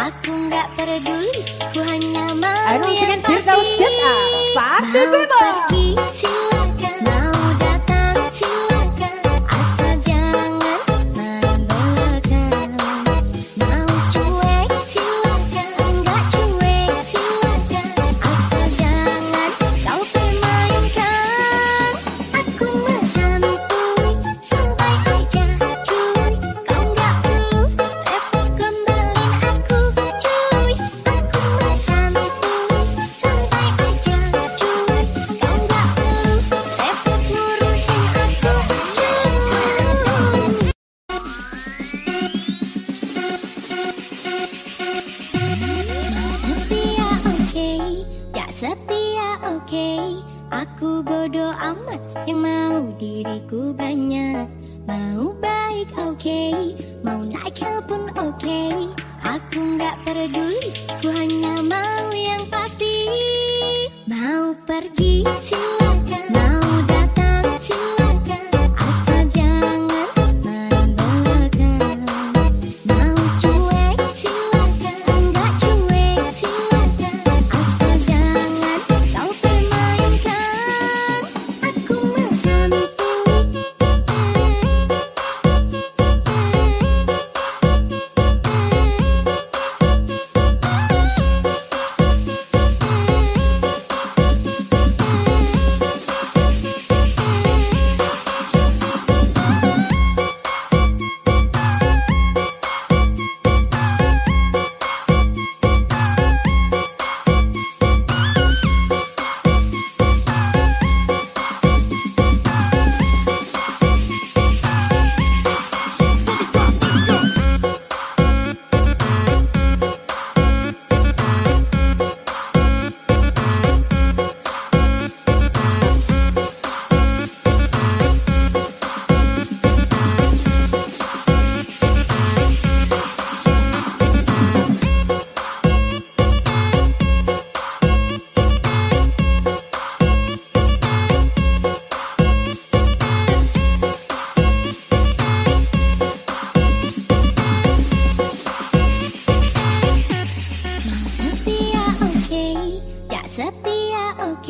Aku nggak peduli, ku hanya mau yang singin Firdaus pasti. Jet, ah. Party Mau pergi, oke Aku bodoh amat yang mau diriku banyak. Mau baik oke, mau naik pun oke. Aku gak peduli, ku hanya mau yang pasti. Mau pergi silakan,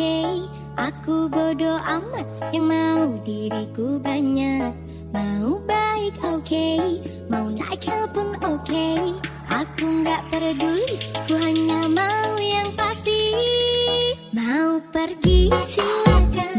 oke Aku bodoh amat yang mau diriku banyak. Mau baik oke, mau naik pun oke. Aku gak peduli, ku hanya mau yang pasti. Mau pergi silakan,